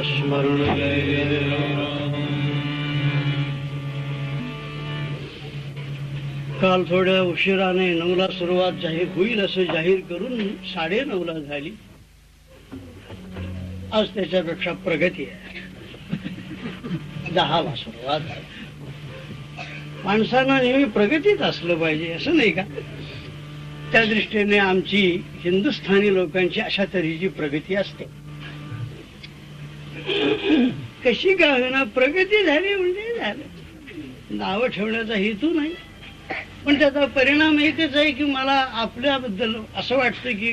स्मरण काल थोड्या उशिराने नऊला सुरुवात जाहीर होईल असं जाहीर करून साडे नऊला झाली. आज त्याच्यापेक्षा प्रगती आहे. दहाला सुरुवात माणसांना नेहमी प्रगतीत असलं पाहिजे असं नाही का? त्या दृष्टीने आमची हिंदुस्थानी लोकांची अशा तऱ्हेची प्रगती असते. कशी का होईना प्रगती झाली म्हणजे झालं. नावं ठेवण्याचा हेतू नाही. पण त्याचा परिणाम एकच आहे की मला आपल्याबद्दल असं वाटतं की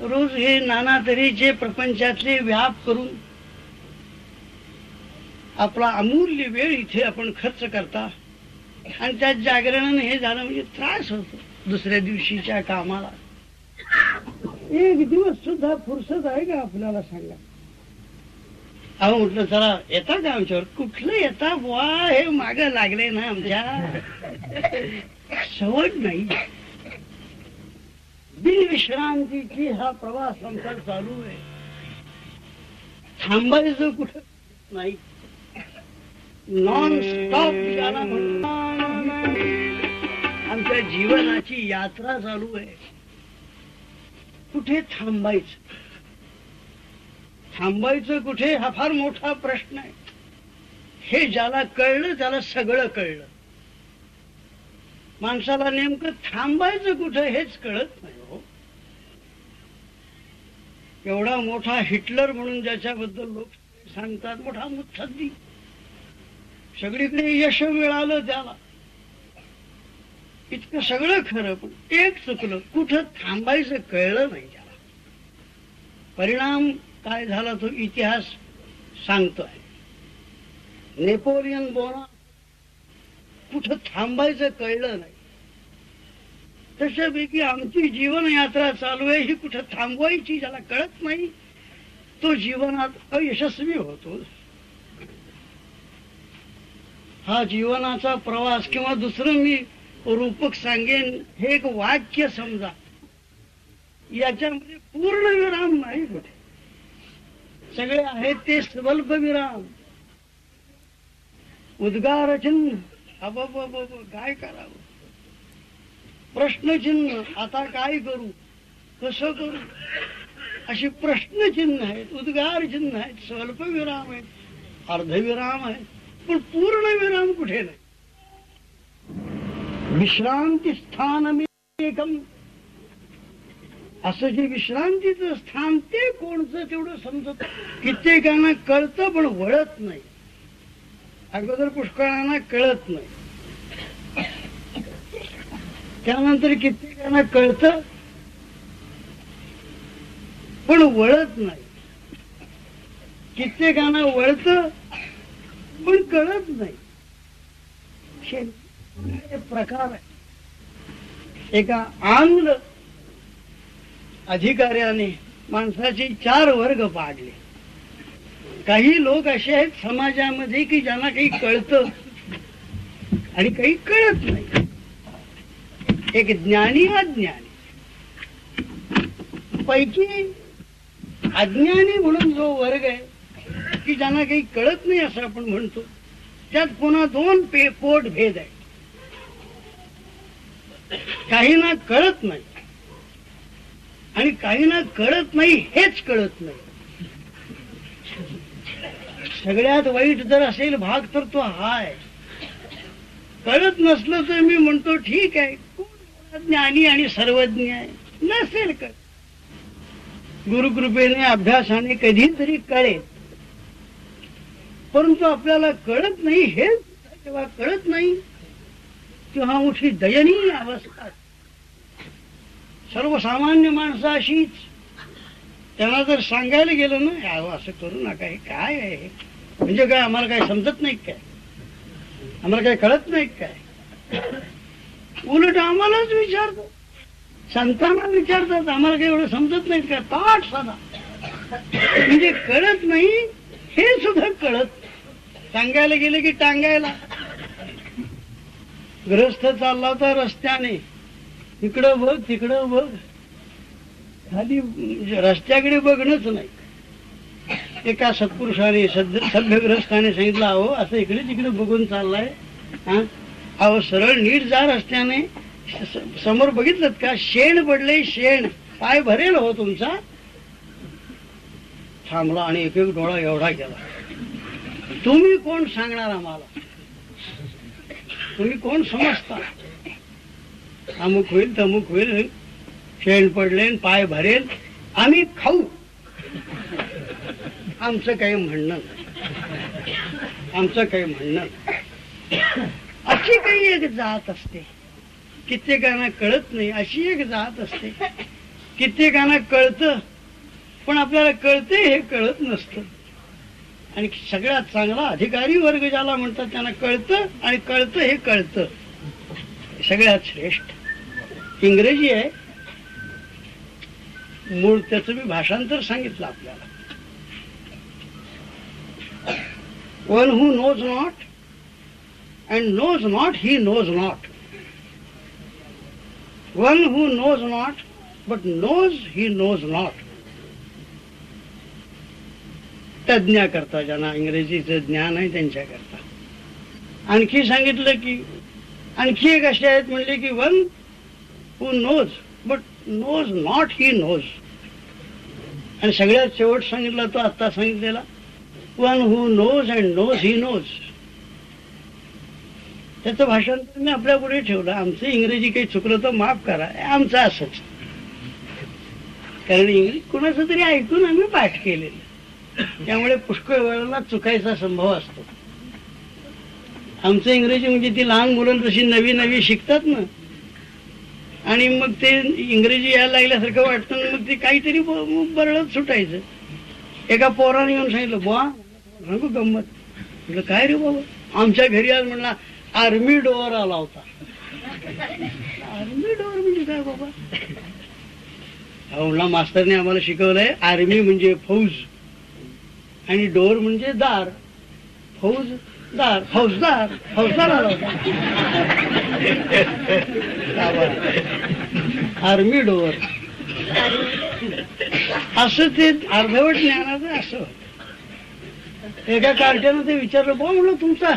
रोज हे नाना तऱ्हेचे प्रपंचातले व्याप करून आपला अमूल्य वेळ इथे आपण खर्च करता आणि त्यात जागरणाने हे झालं म्हणजे त्रास होतो दुसऱ्या दिवशीच्या कामाला. एक दिवस सुद्धा फुरसत आहे का आपल्याला सांगा? अहो म्हटलं चला येता का आमच्यावर? कुठलं येता बुवा? हे माग लागले ना आमच्या. सवड नाही. बिनविश्रांतीची हा प्रवास आमचा चालू आहे. थांबायचं कुठं? नाही. नॉन स्टॉप ज्याला आमच्या जीवनाची यात्रा चालू आहे. कुठे थांबायचं? थांबायचं कुठे हा फार मोठा प्रश्न आहे. हे ज्याला कळलं त्याला सगळं कळलं. माणसाला नेमकं थांबायचं कुठं हेच कळत नाही हो. एवढा मोठा हिटलर म्हणून ज्याच्याबद्दल लोक सांगतात मोठा मुत्सद्दी. सगळीकडे यश मिळालं त्याला. इतकं सगळं खरं पण एक चुकलं. कुठं थांबायचं कळलं नाही त्याला. परिणाम काय झाला तो इतिहास सांगतोय. नेपोलियन बोना कुठं थांबायचं कळलं नाही. तशापैकी आमची जीवन यात्रा चालू आहे ही कुठं थांबवायची ज्याला कळत नाही. तो जीवनात अयशस्वी होतो. हा जीवनाचा प्रवास किंवा दुसरं मी रूपक सांगेन हे एक वाक्य समजा. याच्यामध्ये पूर्ण विराम नाही कुठे सगळे आहेत ते स्वल्प विराम उद्गार चिन्ह अबब काय करावं? प्रश्नचिन्ह आता काय करू? कसं करू? अशी प्रश्नचिन्ह आहेत उद्गार चिन्ह आहेत स्वल्प विराम आहेत अर्धविराम आहेत पण पूर्ण विराम कुठे नाही? विश्रांती स्थान एकम असं जे विश्रांतीचं स्थान ते कोणचं तेवढं समजत कित्येकांना कळतं पण वळत नाही. अगोदर पुष्कळांना कळत नाही. त्यानंतर कित्येकांना कळतं पण वळत नाही. कित्येकांना वळतं पण कळत नाही. प्रकार आहे. एका आंग्ल अधिकाऱ्याने माणसाचे चार वर्ग पाडले. काही लोक असे आहेत समाजामध्ये की ज्यांना काही कळत आणि काही कळत नाही. एक ज्ञानी अज्ञानी पैकी अज्ञानी म्हणून जो वर्ग आहे की ज्यांना काही कळत नाही असं आपण म्हणतो त्यात पुन्हा दोन पे पोट भेद आहे काहींना कळत नाही. आणि काहींना कळत नाही हेच कळत नाही. सगळ्यात वाईट जर असेल भाग तर तो हाय. कळत नसलं तर मी म्हणतो ठीक आहे. कोण ज्ञानी आणि सर्वज्ञ आहे? नसेल कळ गुरुकृपेने अभ्यासाने कधी तरी कळेल. परंतु आपल्याला कळत नाही हे तेव्हा कळत नाही तेव्हा मोठी दयनीय अवस्था सर्वसामान्य माणसं अशीच. त्यांना जर सांगायला गेलं ना अहो असं करू नका हे काय आहे? म्हणजे काय आम्हाला काय समजत नाही काय? आम्हाला काय कळत नाही काय? उलट आम्हालाच विचारतो संतांना विचारतात आम्हाला काही एवढं समजत नाही काय? ताट साधा. म्हणजे कळत नाही हे सुद्धा कळत सांगायला गेले की टांगायला. ग्रस्त चालला होता रस्त्याने. इकडं बघ तिकडं बघ. खाली रस्त्याकडे बघणंच नाही. एका सत्पुरुषाने सभ्यग्रस्ताने सांगितलं अहो असं इकडे तिकडे बघून चाललाय. अहो सरळ नीट जा रस्त्याने. समोर बघितलं का? शेण पडले शेण. पाय भरेल हो तुमचा. थांबला आणि एक एक डोळा एवढा गेला तुम्ही कोण सांगणार आम्हाला? तुम्ही कोण समजता? अमुक होईल तमुक होईल शेण पडले पाय भरेल आम्ही खाऊ. आमचं काही म्हणणं नाही. आमचं काही म्हणणं अशी काही एक जात असते. कित्येकांना कळत नाही अशी एक जात असते. कित्येकांना कळतं पण आपल्याला कळते हे कळत नसतं. आणि सगळ्यात चांगला अधिकारी वर्ग ज्याला म्हणतात त्यांना कळतं आणि कळतं हे कळतं. सगळ्यात श्रेष्ठ. इंग्रजी आहे. मूळ त्याचं मी भाषांतर सांगितलं आपल्याला. One who knows not and knows not he knows not one who knows not but knows he knows not तज्ञा करता ज्यांना इंग्रजीचं ज्ञान आहे त्यांच्याकरता. आणखी सांगितलं की आणखी एक असे आहेत म्हणले की one who knows but knows not he knows आणि सगळ्यात शेवट सांगितला तो आता सांगितलेला. One who knows and knows he knows त्याचं भाषांतर मी आपल्या पुढे ठेवलं. आमचं इंग्रजी काही चुकलं तर माफ करा. आमचं असंच. कारण इंग्रजी कुणाचं तरी ऐकून आम्ही पाठ केलेलं. त्यामुळे पुष्कळ वेळेला चुकायचा संभव असतो. आमचं इंग्रजी म्हणजे ती लहान मुलं तशी नवी नवी शिकतात ना. आणि मग ते इंग्रजी यायला लागल्यासारखं वाटतं मग ते काहीतरी बरळत सुटायचं. एका पोराने येऊन सांगितलं बुवा सांगू गंमत. म्हटलं काय रे बाबा? आमच्या घरी आज म्हणला आर्मी डोअर आला होता. आर्मी डोअर म्हणजे काय बाबा? म्हणला मास्तरने आम्हाला शिकवलंय आर्मी म्हणजे फौज आणि डोर म्हणजे दार. फौज Dar, फौजदार फौजदार आला होता आर्मी डोअर असं ते अर्धवट ज्ञानाचं असं एका कार्ट्यानं ते विचारलं बा म्हणलं तुमचा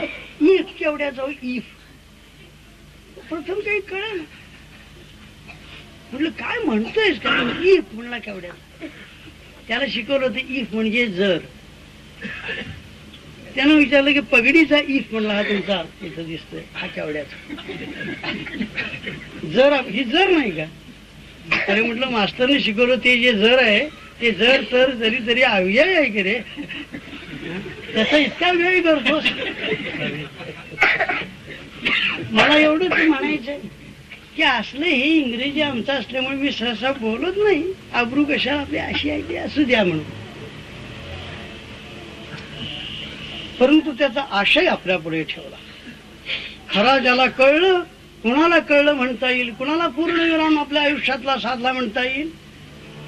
इफ केवढ्या जाऊ इफ प्रथम काही कळलं म्हटलं काय म्हणतोयस का इफ म्हणला केवढ्या त्याला शिकवलं होतं इफ म्हणजे जर. त्यानं विचारलं की पगडीचा इफ म्हणला हा तुमचा इथं दिसतोय हा केवड्याचा. जर ही जर नाही का? अरे म्हटलं मास्तरने शिकवलं ते जे जर आहे ते जर तर जरी तरी अव्यय आहे की रे? त्याचा इतका व्यय करतोस. मला एवढंच म्हणायचंय की असलं हे इंग्रजी आमचं असल्यामुळे मी सहसा बोलत नाही. आबरू कशा आपली अशी आहे ती असू द्या म्हणून. परंतु त्याचा आशय आपल्या पुढे ठेवला. खरा ज्याला कळलं कुणाला कळलं म्हणता येईल? कुणाला पूर्ण विराम आपल्या आयुष्यातला साधला म्हणता येईल?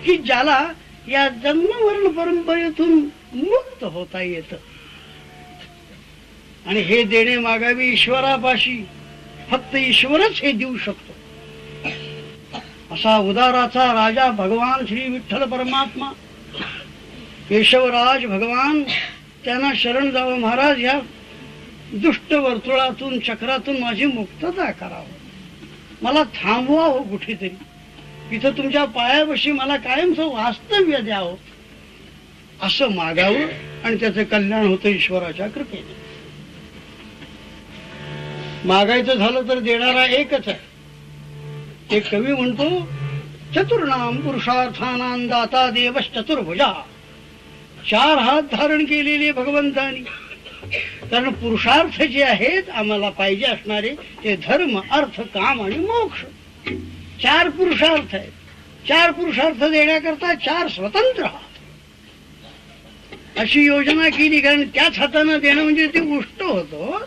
की ज्याला या जन्मवर्ण परंपरेतून मुक्त होता येत? आणि हे देणे मागावी ईश्वरापाशी. फक्त ईश्वरच हे देऊ शकतो. असा उदाराचा राजा भगवान श्री विठ्ठल परमात्मा. केशवराज भगवान त्यांना शरण जावं महाराज या दुष्ट वर्तुळातून चक्रातून माझी मुक्तता करावं. मला थांबवावं कुठेतरी. इथं तुमच्या पायापाशी मला कायमचं वास्तव्य द्यावं. असं मागावं आणि त्याचं कल्याण होतं ईश्वराच्या कृपेने. मागायचं झालं तर देणारा एकच आहे. एक कवी म्हणतो चतुर्नाम पुरुषार्थानां दाता देवश चतुर्भुजा चार हात धारण केलेले भगवंतानी. कारण पुरुषार्थ जे आहेत आम्हाला पाहिजे असणारे ते धर्म अर्थ काम आणि मोक्ष. चार पुरुषार्थ आहेत. चार पुरुषार्थ देण्याकरता चार स्वतंत्र हात. अशी योजना केली कारण त्याच हातानं देणं म्हणजे ते उष्ट होतो.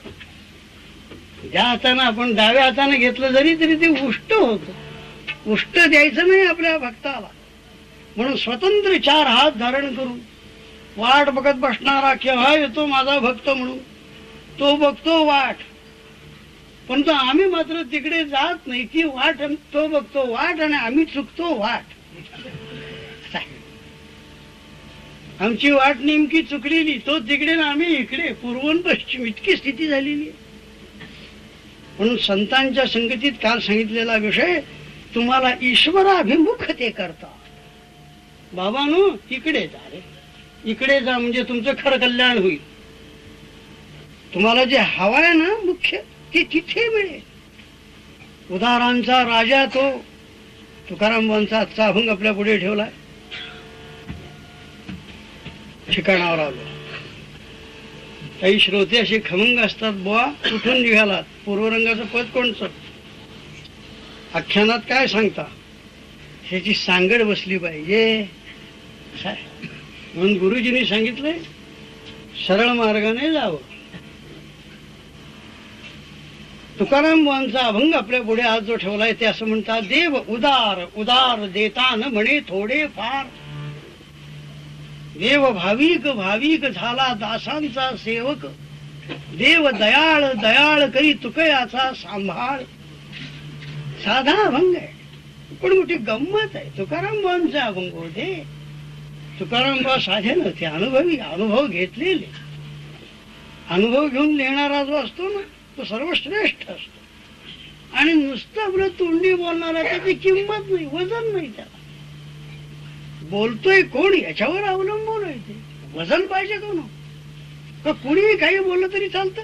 ज्या हाताने आपण डाव्या हाताने घेतलं जरी तरी ते उष्ट होत. उष्ट द्यायचं नाही आपल्या भक्ताला. म्हणून स्वतंत्र चार हात धारण करून वाट बघत बसणारा केव्हा येतो माझा भक्त म्हणून. तो बघतो वाट. पण तो आम्ही मात्र तिकडे जात नाही. ती वाट तो बघतो वाट आणि आम्ही चुकतो वाट. आमची वाट नेमकी चुकलेली. तो तिकडे ना आम्ही इकडे. पूर्वन पश्चिम इतकी स्थिती झालेली म्हणून संतांच्या संगतीत काल सांगितलेला विषय तुम्हाला ईश्वराभिमुख ते करता. बाबानो इकडे जा रे. इकडे जा म्हणजे तुमचं खरं कल्याण होईल. तुम्हाला जे हवाय ना मुख्य ते तिथे मिळेल. उदाहरांचा राजा तो तुकारामांचा आजचा अभंग आपल्या पुढे ठेवलाय ठिकाणावर आलो. काही श्रोते असे खमंग असतात बुवा कुठून निघालात? पूर्वरंगाचं पद कोणचं? आख्यानात काय सांगता? ह्याची सांगड बसली पाहिजे. साहेब म्हणून गुरुजींनी सांगितलंय सरळ मार्गाने जावं. तुकाराम बुवांचा अभंग आपल्या पुढे आज जो ठेवलाय ते असं म्हणतात देव उदार उदार देता न म्हणे थोडे फार. देव भाविक भाविक झाला दासांचा सेवक. देव दयाळ दयाळ करी तुकयाचा सांभाळ. साधा अभंग आहे. पण मोठी गंमत आहे. तुकाराम बुवांचा अभंग होते. तुकाराम बा साधे नव्हते. अनुभवी अनुभव घेतलेले. अनुभव घेऊन लिहिणारा जो असतो ना तो सर्वश्रेष्ठ असतो. आणि नुसतं आपलं तोंडी बोलणारा त्याची किंमत नाही वजन नाही त्याला. बोलतोय कोण? याच्यावर अवलंबून आहे ते. वजन पाहिजे कोण का कुणीही काही बोललं तरी चालतं?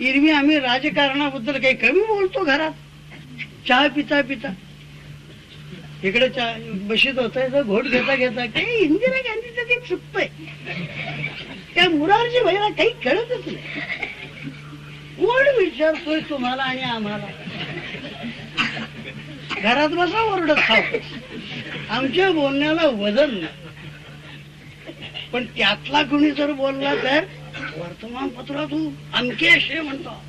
एरवी आम्ही राजकारणाबद्दल काही कमी बोलतो घरात? चहा पिता पिता. इकडे बशीत होत घोट घेता घेता काही इंदिरा गांधीचं ते चुकतंय. त्या मुरारजी भाईला काही कळतच नाही. कोण विचारतोय तुम्हाला आणि आम्हाला? घरात बसा ओरडत खाव आमच्या बोलण्याला वजन नाही. पण त्यातला कुणी जर बोलला तर वर्तमानपत्रातून अमकेश असे म्हणतो.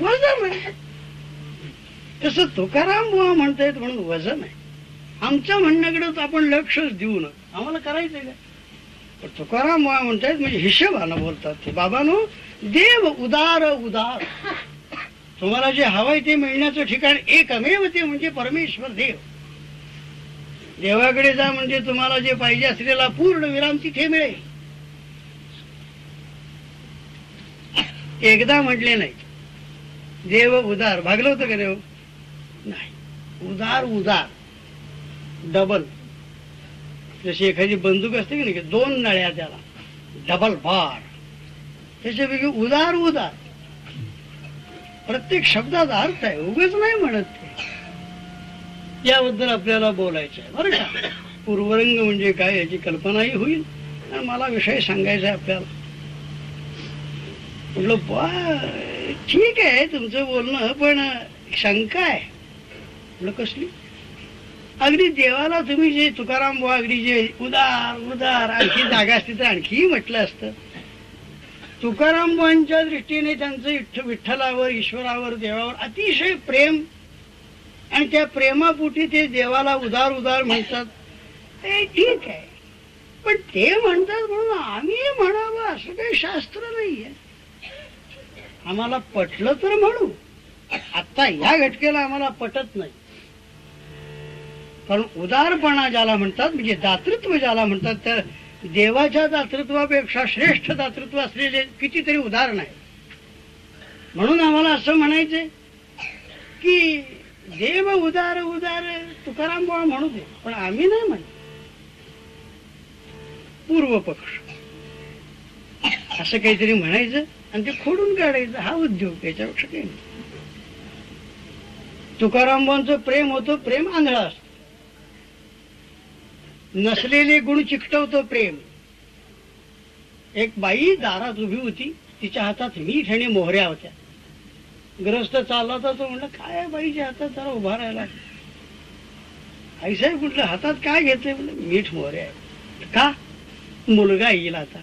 वजन आहे. तसं तुकाराम बुवा म्हणतायत म्हणून वजन आहे. आमच्या म्हणण्याकडे आपण लक्षच देऊ नये आम्हाला करायचंय काय? पण तुकाराम बुवा म्हणतायत म्हणजे हिशेबानं बोलतात ते. बाबानो देव उदार उदार. तुम्हाला जे हवंय ते मिळण्याचं ठिकाण एकमेव ते म्हणजे परमेश्वर देव. देवाकडे जा म्हणजे तुम्हाला जे पाहिजे असलेला पूर्ण विराम तिथे मिळेल. एकदा म्हटले नाही देव उदार. भागलं होतं का देव? नाही. उदार उदार. डबल जशी एखादी बंदूक असते की नाही दोन नळ्या त्याला. डबल बार त्याच्यापैकी उदार उदार. प्रत्येक शब्दाचा अर्थ आहे उगच नाही म्हणत ते. याबद्दल आपल्याला बोलायचं आहे बरं का? पूर्वरंग म्हणजे काय याची कल्पनाही होईल. आणि मला विषय सांगायचा आहे आपल्याला. म्हटलं बा ठीक आहे तुमचं बोलणं पण शंका आहे. म्हटलं कसली? अगदी देवाला तुम्ही जे तुकाराम बुवा अगदी जे उदार उदार आणखी जागा असती तर आणखी म्हटलं असतं. तुकाराम बुवांच्या दृष्टीने त्यांचं विठ्ठ विठ्ठलावर ईश्वरावर देवावर अतिशय प्रेम आणि त्या प्रेमापोटी ते देवाला उदार उदार म्हणतात. ते ठीक आहे. पण ते म्हणतात म्हणून आम्ही म्हणावं असं काही शास्त्र नाहीये. आम्हाला पटलं तर म्हणू. आता या घटकेला आम्हाला पटत नाही. कारण उदारपणा ज्याला म्हणतात म्हणजे दातृत्व ज्याला म्हणतात त्या देवाच्या दातृत्वापेक्षा श्रेष्ठ दातृत्व असलेले कितीतरी उदाहरण आहे म्हणून आम्हाला असं म्हणायचंय की देव उदार उदार तुकाराम बोळा म्हणू दे पण आम्ही नाही म्हण पूर्व पक्ष असं काहीतरी म्हणायचं आणि ते खोडून काढायचं हा उद्योग याच्यापेक्षा काही नाही. तुकाराम प्रेम होतं प्रेम आंधळा असतं. नसलेले गुण चिकटवतो प्रेम. एक बाई दारात उभी होती तिच्या हातात मीठ आणि मोहऱ्या होत्या. ग्रस्त चालला तर तो म्हणलं काय बाईच्या हातात? जरा उभा राहिला आईसाहेब म्हटलं हातात काय घेतलंय? म्हणलं मीठ मोहऱ्या का? मुलगा येईल आता.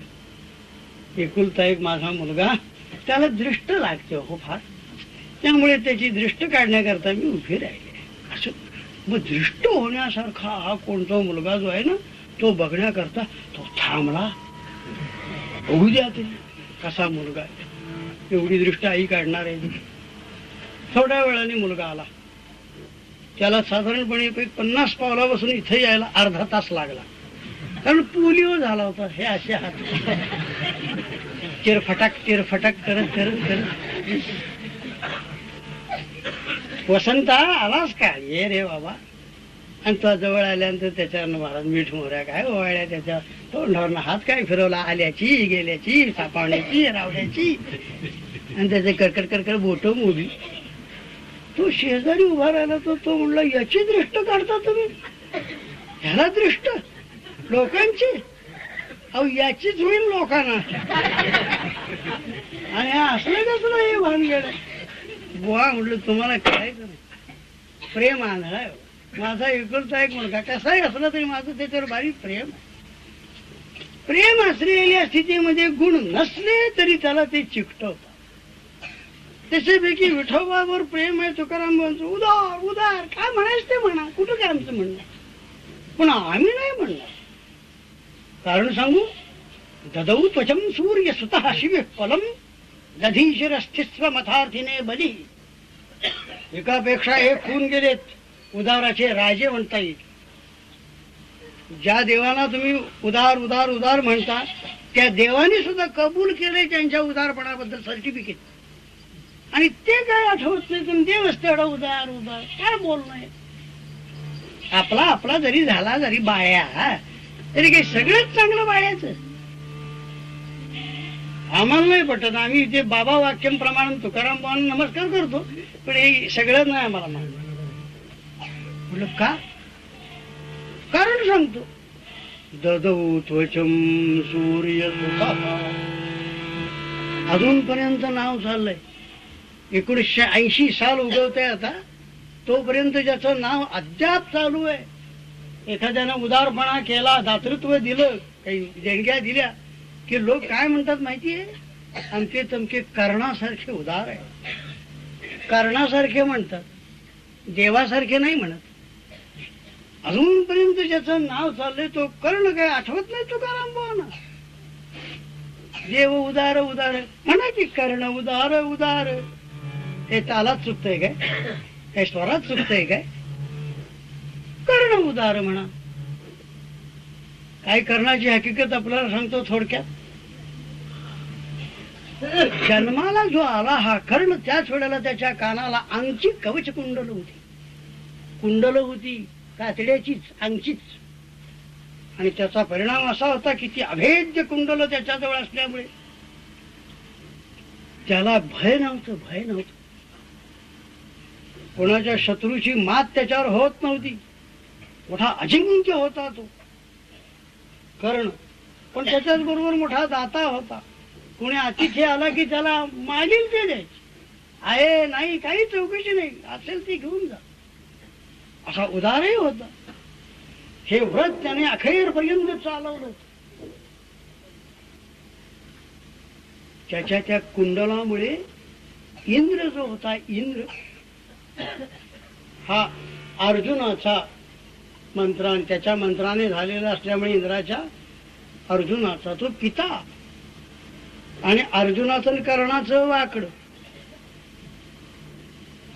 एकुलता एक माझा मुलगा त्याला दृष्ट लागते हो फार. त्यामुळे त्याची दृष्ट काढण्याकरता मी उभी राहिले. मग दृष्ट होण्यासारखा हा कोणता मुलगा जो आहे ना तो बघण्याकरता तो थांबला. बघू द्या ते कसा मुलगा आहे. एवढी दृष्ट आई काढणार आहे. थोड्या वेळाने मुलगा आला. त्याला साधारणपणे पन्नास पावलापासून इथे यायला अर्धा तास लागला. कारण पोलिओ झाला होता हे असे हात. चिरफटाक चिरफटाक करत करत करत. वसंता आलास का ये रे बाबा. आणि तो जवळ आल्यानंतर त्याच्यावर महाराज मीठ मोऱ्या काय ओवाळ्या त्याच्या तोंडावर हात काय फिरवला? आल्याची गेल्याची सापावण्याची रावण्याची. आणि त्याचे कडकड कडकड बोट मोडी तो शेजारी उभा राहिला तो तो म्हणला याची दृष्ट काढता तुम्ही? ह्याला दृष्ट? लोकांची? अहो याचीच होईल लोकांना. आणि असलं कसलं हे भानगड? बुवा म्हटलं तुम्हाला करायचं नाही प्रेम आंधळा माझा एकुलता एक मुलगा कसाही असला तरी माझं त्याच्यावर बारीक प्रेम प्रेम असलेल्या स्थितीमध्ये गुण नसले तरी त्याला ते चिकटवतात. त्याच्यापैकी विठोबावर प्रेम आहे तुकाराम म्हणतो उदार उदार. काय म्हणायचं ते म्हणा. कुठं काय आमचं म्हणणं? पण आम्ही नाही म्हणणार. कारण सांगू ददौ त्वचम सूर्य स्वतः शिवे फलम दधीशिर अस्तित्व मथार्थीने बली। एकापेक्षा एक खून गेलेत. उदाराचे राजे म्हणता येईल ज्या देवाला तुम्ही उदार उदार उदार म्हणता त्या देवाने सुद्धा कबूल केले त्यांच्या उदारपणाबद्दल सर्टिफिकेट आणि ते काय आठवत नाही तुम्ही? देवच तेवढा उदार उदार. काय बोलणं आपला आपला जरी झाला जरी बाया तरी काही सगळंच चांगलं बाळ्याचं आम्हाला नाही पटत. आम्ही ते बाबा वाक्यम प्रमाण तुकाराम पाहून नमस्कार करतो पण हे सगळं नाही आम्हाला मानलं म्हटलं का? कारण सांगतो. ददौ त्वचम सूर्य अजूनपर्यंत नाव चाललंय. एकोणीसशे ऐंशी साल उगवतंय आता. तोपर्यंत ज्याचं नाव अद्याप चालू आहे. एखाद्यानं उदारपणा केला दातृत्व दिलं काही देणग्या दिल्या की लोक काय म्हणतात माहितीये? आमचे तमके कर्णासारखे उदार आहे कर्णासारखे म्हणतात. देवासारखे नाही म्हणत. अजूनपर्यंत ज्याचं नाव चाललंय तो कर्ण काय आठवत नाही तुकाराम भावना देव उदार उदार. म्हणा की कर्ण उदार उदार. हे तालात चुकतंय काय? हे स्वरात चुकतंय काय? कर्ण उदार म्हणा. काय करण्याची हकीकत आपल्याला सांगतो थोडक्यात? जन्माला जो आला हा कर्ण त्याच वेळेला त्याच्या कानाला अंगची कवच कुंडल होती. कुंडल होती कातड्याचीच अंगचीच आणि त्याचा परिणाम असा होता की ती अभेद्य कुंडल त्याच्याजवळ असल्यामुळे त्याला भय नव्हतं भय नव्हतं. कोणाच्या शत्रूची मात त्याच्यावर होत नव्हती. मोठा अजिंक्य होता तो. कर्ण. पण त्याच्याच बरोबर मोठा दाता होता. कोणी अतिथी आला की त्याला मागील ते द्यायचे. आहे नाही काही चौकशी नाही. असेल ती घेऊन जा. असा उदारही होता. हे व्रत त्याने अखेरपर्यंत चालवलं. त्याच्या त्या कुंडलामुळे इंद्र जो होता इंद्र हा अर्जुनाचा मंत्रा त्याच्या मंत्राने झालेला असल्यामुळे इंद्राच्या अर्जुनाचा तो पिता. आणि अर्जुनाचं कर्णाचं वाकड.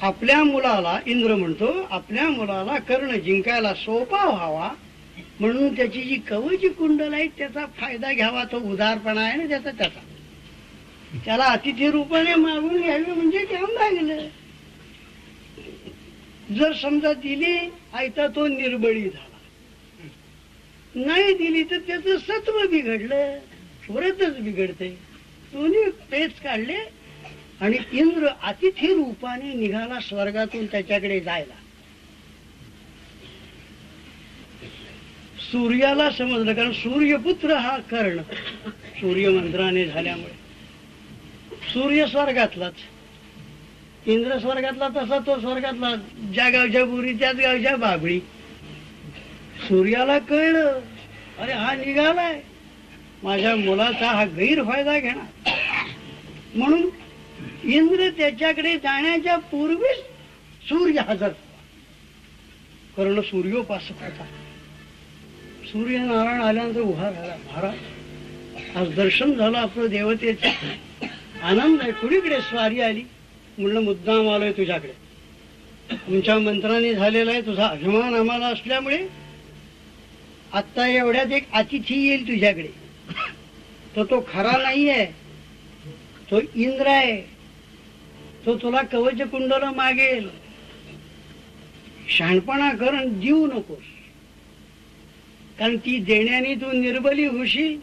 आपल्या मुलाला इंद्र म्हणतो आपल्या मुलाला कर्ण जिंकायला सोपा व्हावा म्हणून त्याची जी कवची कुंडल आहे त्याचा फायदा घ्यावा तो उदारपणा आहे ना त्याचा त्याचा. त्याला अतिथी रूपाने मागून घ्यावी म्हणजे काम लागलं जर समजा दिली आयता तो निर्बळी झाला. नाही दिली तर त्याचं सत्व बिघडलं. व्रतच बिघडते दोन्ही पेच काढले आणि इंद्र अतिथी रूपाने निघाला स्वर्गातून त्याच्याकडे जायला. सूर्याला समजलं कारण सूर्यपुत्र हा कर्ण. सूर्यमंत्राने झाल्यामुळे. सूर्य स्वर्गातलाच. इंद्र स्वर्गातला तसा तो स्वर्गातला ज्या गावच्या बुरी त्याच गावच्या बाबळी. सूर्याला कळलं अरे हा निघालाय. माझ्या मुलाचा हा गैरफायदा घेणार. म्हणून इंद्र त्याच्याकडे जाण्याच्या पूर्वीच सूर्य हजर कर्ण सूर्योपासक होता. सूर्यनारायण आल्यानंतर उभा झाला महाराज आज दर्शन झालं आपलं देवतेचं. आनंद आहे. कुणीकडे स्वारी आली? म्हणलं मुद्दाम आलोय तुझ्याकडे. तुमच्या मंत्राने झालेला आहे तुझा अभिमान आम्हाला असल्यामुळे आत्ता एवढ्यात एक अतिथी येईल तुझ्याकडे. तो तो खरा नाही आहे तो इंद्र आहे. तो तुला कवच कुंडल मागेल. शहाणपणा करून देऊ नकोस. कारण ती देण्याने तू निर्बली होशील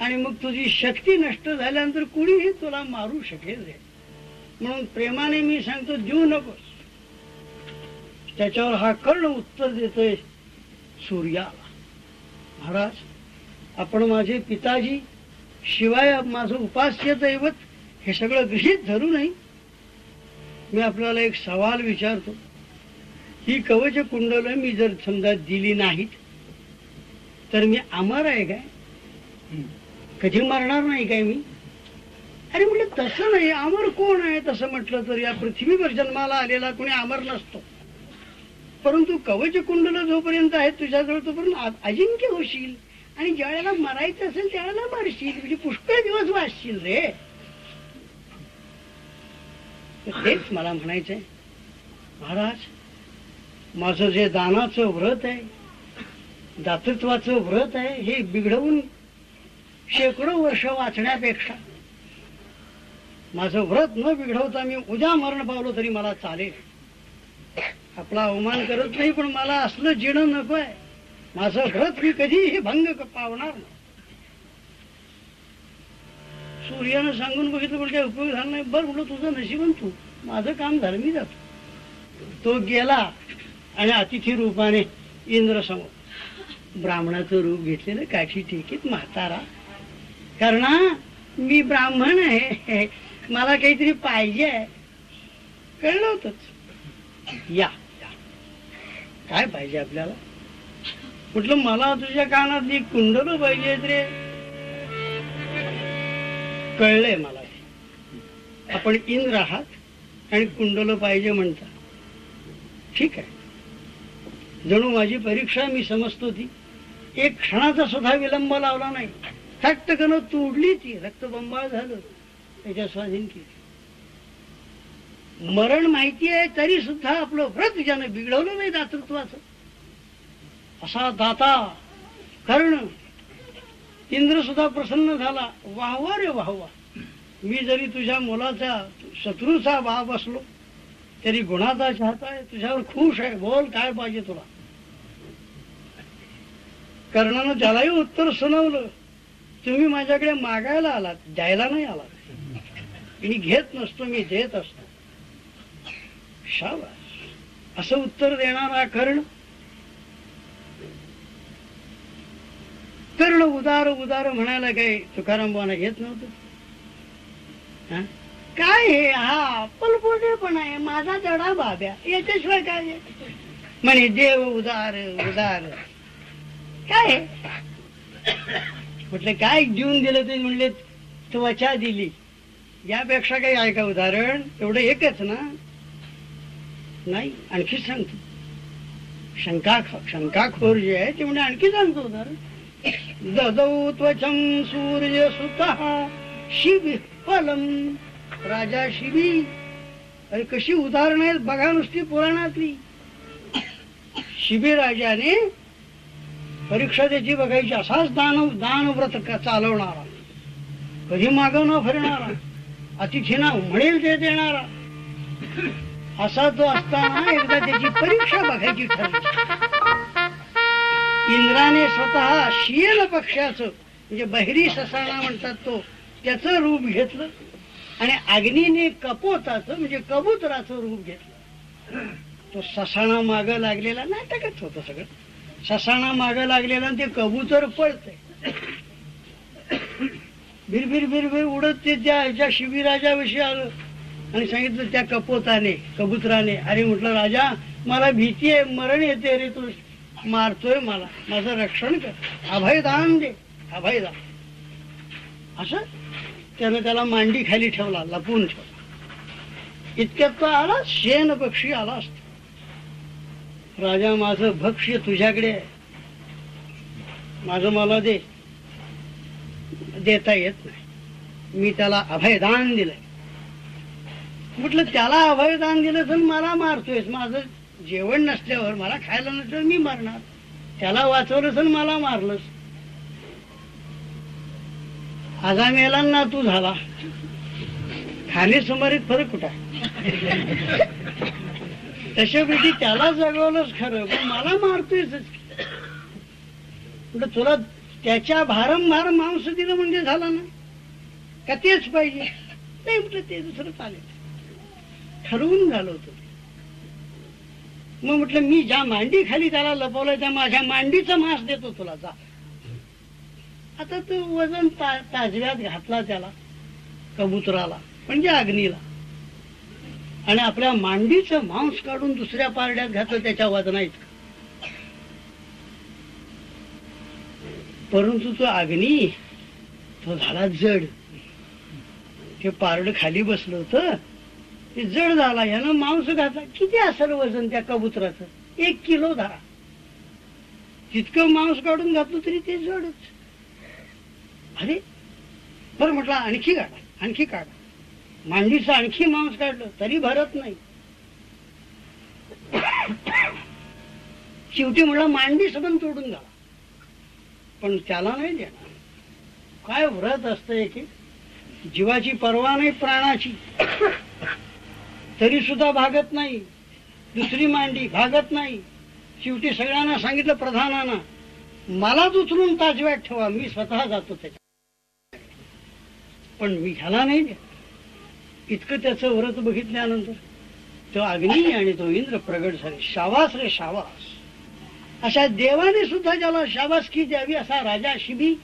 आणि मग तुझी शक्ती नष्ट झाल्यानंतर कुणीही तुला मारू शकेल रे. म्हणून प्रेमाने मी सांगतो देऊ नकोस. त्याच्यावर हा कर्ण उत्तर देतोय सूर्याला. महाराज आपण माझे पिताजी शिवाय माझं उपास्य दैवत हे सगळं गृहीत धरू नाही मी आपल्याला एक सवाल विचारतो. ही कवच कुंडल मी जर समजा दिली नाहीत तर मी अमर आहे काय? कधी मरणार नाही काय मी? अरे म्हटलं तसं नाही अमर कोण आहे? तसं म्हटलं तर या पृथ्वीवर जन्माला आलेला कोणी अमर नसतो. परंतु कवच कुंडल जोपर्यंत आहे तुझ्याजवळ तोपर्यंत अजिंक्य होशील. आणि ज्या वेळेला मरायचं असेल त्यावेळेला मरशील. म्हणजे पुष्कळ दिवस वाचशील रे. तेच मला म्हणायचंय. महाराज माझं जे दानाचं व्रत आहे दातृत्वाचं व्रत आहे हे बिघडवून शेकडो वर्ष वाचण्यापेक्षा माझं व्रत न बिघडवता मी उद्या मरण पावलो तरी मला चालेल. आपला अवमान करत नाही पण मला असलं जिणं नकोय. माझं व्रत मी कधीही भंग पावणार नाही. सूर्यानं सांगून बघितलं पण काही उपयोग झाला नाही. बरं म्हणलं तुझं नशीबन तू. माझं काम झालं मी जातो. तो गेला आणि अतिथी रूपाने इंद्र समोर. ब्राह्मणाचं रूप घेतलेलं काठी टेकीत म्हातारा. कारण मी ब्राह्मण आहे. मला काहीतरी पाहिजे. कळलं होतच. या काय पाहिजे आपल्याला? म्हटलं मला तुझ्या कानातली कुंडल पाहिजे रे? कळलंय मला आपण इंद्र आहात आणि कुंडल पाहिजे म्हणता. ठीक आहे. जणू माझी परीक्षा मी समजतो ती. एक क्षणाचा सुद्धा विलंब लावला नाही. थट्टकन तोडली ती. रक्तबंबाळ झालं. त्याच्या स्वाधीन केली. मरण माहिती आहे तरी सुद्धा आपलं व्रत ज्यानं बिघडवलं नाही दातृत्वाचं. असा दाता कर्ण इंद्र सुद्धा प्रसन्न झाला. वाहवा रे वाहवा. मी जरी तुझ्या मुलाचा शत्रूचा भाव असलो तरी गुणाचा चाहता आहे. तुझ्यावर खुश आहे. बोल काय पाहिजे तुला? कर्णानं त्यालाही उत्तर सुनावलं तुम्ही माझ्याकडे मागायला आलात द्यायला नाही आलात. मी घेत नसतो मी देत असतो. शाबास. असं उत्तर देणारा कर्ण? कर्ण उदार उदार म्हणायला काही तुकाराम घेत नव्हतं? काय हे? हा पलपोटेपणा आहे. माझा जडा बाब्या. याच्याशिवाय काय आहे? म्हणे देव उदार उदार. काय म्हटलं काय जीवन दिलं ते म्हणले त्वचा दिली. यापेक्षा काही आहे का उदाहरण. एवढं एकच ना? नाही आणखी सांगतो. शंका शंकाखोर जे आहे ते म्हणजे आणखी सांगतो उदाहरण. ददौ त्वचम सूर्य सुत शिबी फलम। राजा शिबी. अरे कशी उदाहरण आहेत. बघा नुसती पुराणातली. शिबी राजाने परीक्षा त्याची बघायची असाच दान दान व्रत चालवणारा. कधी मागवणं न फिरणारा. अतिथीना म्हणेल ते देणारा. असा तो असताना एकदा त्याची परीक्षा बघायची ठरली. इंद्राने स्वतः शियल पक्षाचं म्हणजे बहिरी ससाणा म्हणतात तो त्याच रूप घेतलं आणि अग्नीने कपोताचं म्हणजे कबुतराचं रूप घेतलं. तो ससाणा माग लागलेला नाटकच होत सगळं. ससाणा माग लागलेला आणि ते कबूतर पळतय. बिरबिर बिरबिर उडत ते त्या ह्याच्या शिबिराजाविषयी आलं. आणि सांगितलं त्या कपोताने कबुतराने अरे म्हटलं राजा मला भीती आहे मरण येते रे तू मारतोय मला. माझं रक्षण कर. अभयदान दे अभयदान असं त्यानं त्याला मांडी खाली ठेवला लपून ठेवला. इतक्यात तो आला शेन पक्षी आला असतो. राजा माझं भक्ष्य तुझ्याकडे आहे. माझं मला दे. देता येत नाही. मी त्याला अभयदान दिलंय. म्हटलं त्याला अभयदान दिलं तर मला मारतोयस. माझं जेवण नसल्यावर मला खायला नसल्यावर मी मरणार. त्याला वाचवलंस आणि मला मारलंस. आजा मेला ना तू झाला. खाणे सुमारीत फरक कुठं आहे? तशापैकी त्याला जगवलंच खरं पण मला मारतोयच म्हटलं तुला त्याच्या भारंभार मांस दिलं म्हणजे झालं ना? का तेच पाहिजे? नाही म्हटलं ते दुसरं चालेल. ठरवून झालं होतं मग म्हटलं मी ज्या मांडी खाली त्याला लपवलंय त्या माझ्या मांडीचं मांस देतो तुला जा. आता तो वजन ता- ताजव्यात घातला त्याला कबुतराला म्हणजे अग्नीला. आणि आपल्या मांडीचं मांस काढून दुसऱ्या पारड्यात घातलं त्याच्या वजना इतकं परंतु तो अग्नी तो झाला जड. ते पारड खाली बसलं होत. ते जड झाला यानं मांस घातला. किती असेल वजन त्या कबुतराचं? एक किलो धरा. तितकं मांस काढून घातलं तरी ते जडच. अरे बरं म्हटलं आणखी काढा आणखी काढा. मांडीचं आणखी मांस काढलं तरी भरत नाही. शेवटी म्हटलं मांडी पण तोडून झाला पण त्याला नाही देणार. काय व्रत असत एक जीवाची पर्वा नाही प्राणाची. तरी सुद्धा भागत नाही. दुसरी मांडी भागत नाही. शेवटी सगळ्यांना सांगितलं प्रधानांना मलाच उचलून ताजव्यात ठेवा मी स्वतः जातो त्याच्या. पण मी ह्याला नाही इतकं त्याचं व्रत बघितल्यानंतर तो अग्नी आणि तो इंद्र प्रगट झाले. शावास रे शावास. अशा देवाने सुद्धा ज्याला शाबासकी द्यावी असा राजा शिबी.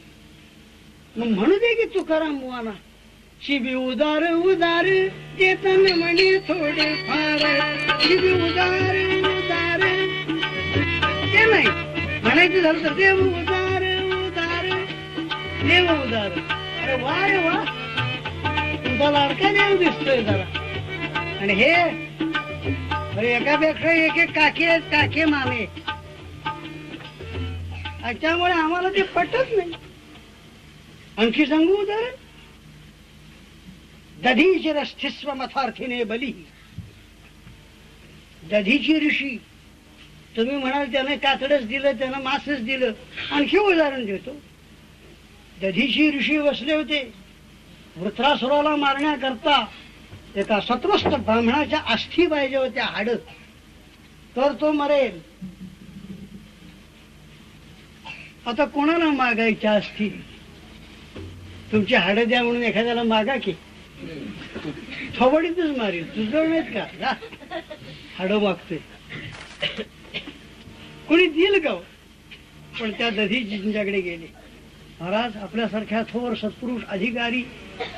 मग म्हणू दे की तुकाराम बुवाना शिबी उदार उदार चेतन म्हणे थोडे फार शिबी उदार उदार. ते नाही. म्हणायचं झालं तर देव उदार उदार. देव उदार. अरे वा रे वा. तुमचा लाडका देव दिसतोय जरा. आणि हे अरे एकापेक्षा एक एक काके आहेत काके मामे. त्यामुळे आम्हाला ते पटत नाही. आणखी सांगू उदाहरण? दधीचे रस्थिस्व मथार्थीने बली. दधीची ऋषी तुम्ही म्हणाल त्याने कातडच दिलं त्यानं मासच दिलं. आणखी उदाहरण देतो. दधीची ऋषी बसले होते. वृत्रासुराला मारण्याकरता एका सत्रस्त ब्राह्मणाच्या अस्थी पाहिजे होत्या हाड. तर तो मरेल. आता कोणाला मागायच्या असतील? तुमची हाड द्या म्हणून एखाद्याला मागा की? थोबडीतच मारील. तुझं नाहीत का? हाडं मागतोय कोणी देईल ग हो? पण त्या दधीजींच्याकडे गेले. महाराज आपल्यासारख्या थोर सत्पुरुष अधिकारी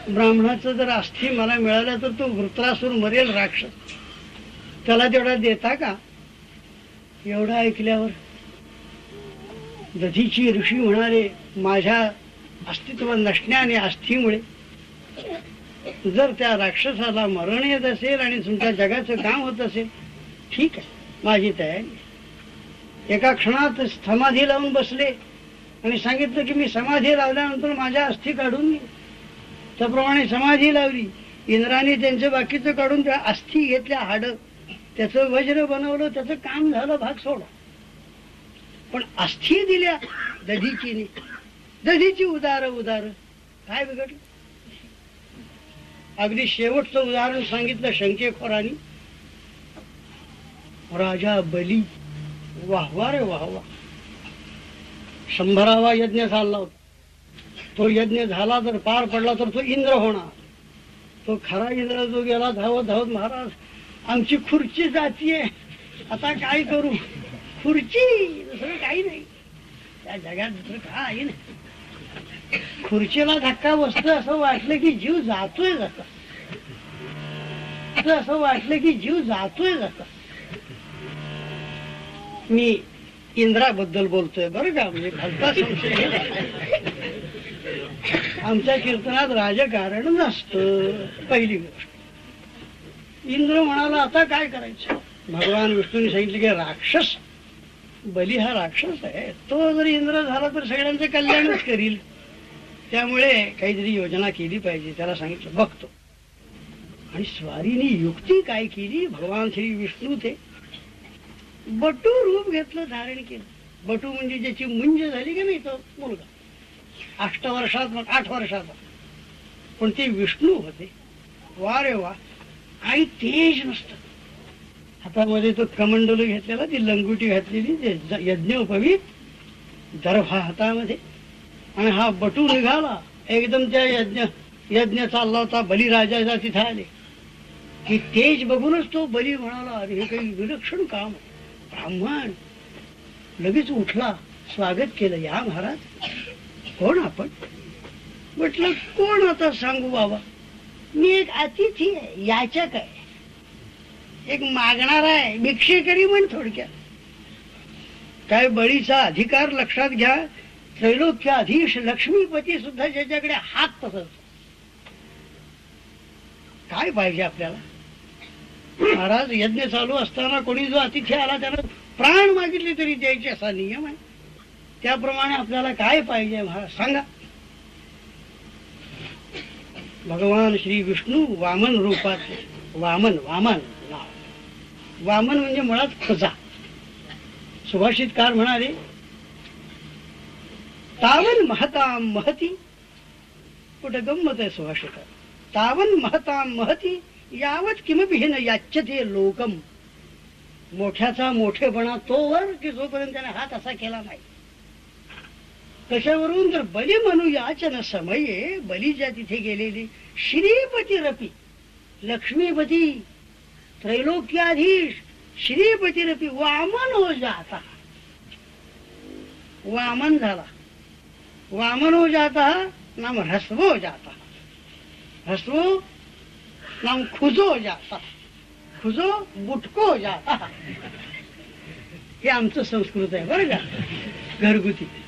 ब्राह्मणाचं जर अस्थि मला मिळालं तर तो वृत्रासूर मरेल राक्षस. त्याला तेवढा देता का? एवढं ऐकल्यावर दधीची ऋषी म्हणाले माझ्या अस्तित्व नसण्याने अस्थीमुळे जर त्या राक्षसाला मरण येत असेल आणि तुमच्या जगाचं काम होत असेल ठीक आहे माझी तयारी एका क्षणात समाधी लावून बसले. आणि सांगितलं की मी समाधी लावल्यानंतर माझ्या अस्थी काढून घे त्याप्रमाणे समाधी लावली. इंद्राने त्यांचं बाकीचं काढून त्या अस्थी घेतल्या हाड. त्याचं वज्र बनवलं. त्याचं काम झालं. भाग सोडा पण अस्थी दिल्या दधीची दधीची उदार उदार. काय बिघडलं? अगदी शेवटचं उदाहरण सांगितलं शंकेखोरांनी. राजा बली वाहवा रे वाहवा शंभरावा यज्ञ चालला होता. तो यज्ञ झाला तर पार पडला तर तो इंद्र होणार. तो खरा इंद्र जो गेला धावत धावत महाराज आमची खुर्ची जातीये. आता काय करू? खुर्ची दुसरं काही नाही. त्या जगात दुसरं काही नाही. खुर्चीला धक्का बसतो असं वाटलं की जीव जातोय जाता असं वाटलं की जीव जातोय जाता मी इंद्राबद्दल बोलतोय बरं का? म्हणजे भलता संशय. आमच्या कीर्तनात राजकारण नसतं पहिली गोष्ट. इंद्र म्हणाला आता काय करायचं? भगवान विष्णूने सांगितलं की राक्षस बली हा राक्षस आहे. तो जर इंद्र झाला तर सगळ्यांचं कल्याणच करील. त्यामुळे काहीतरी योजना केली पाहिजे. त्याला सांगितलं बघतो आणि स्वारीने युक्ती काय केली? भगवान श्री विष्णू ते बटू रूप घेतलं धारण केलं. बटू म्हणजे ज्याची मुंज झाली की नाही तो मुलगा. अष्ट वर्षात मग आठ वर्षाचा. पण ते विष्णू होते. वा रे वा. काही तेज नसतं. हातामध्ये तो कमंडल घेतलेला ती लंगुटी घातलेली ते ज- दर्भा हातामध्ये. आणि हा बटू निघाला. एकदम त्या यज्ञ यज्ञ चालला होता बलिराजाचा तिथे आले. की तेज बघूनच तो बली म्हणाला अरे हे काही विलक्षण काम ब्राह्मण लगेच उठला स्वागत केलं या महाराज कोण आपण? म्हटलं कोण आता सांगू बाबा? मी एक अतिथी आहे याचक आहे. एक मागणार आहे. भिक्षेकरी म्हण थोडक्यात. काय बळीचा अधिकार लक्षात घ्या. त्रैलोक्य अधीश लक्ष्मीपती सुद्धा ज्याच्याकडे हात तसंच काय पाहिजे आपल्याला? महाराज यज्ञ चालू असताना कोणी जो अतिथी आला त्यानं प्राण मागितले तरी द्यायचे असा नियम आहे. त्याप्रमाणे आपल्याला काय पाहिजे महाराज? सांगा. भगवान श्री विष्णू वामन रूपात वामन वामन. वामन म्हणजे मुळात खोचा सुभाषित कार म्हणाले तावन महताम महती. कुठं गंमत आहे सुभाषित? तावन महताम महती यावत किमपि हे न याच्यते लोकम मोठ्याचा मोठेपणा तोवर की जोपर्यंत त्याने हात असा केला नाही. कशावरून तर बली म्हणू याचन समये बलीच्या तिथे गेलेली श्रीपती रपी लक्ष्मीपती त्रैलोक्याधीश श्रीपती रपी वामन हो जाता. वामन झाला. वामन हो जाता नाम ह्रस्व हो जाता. ह्रस्व नाम खुजो हो जाता. खुजो बुटको हो जाता. हे आमचं संस्कृत आहे बरं का? घरगुती.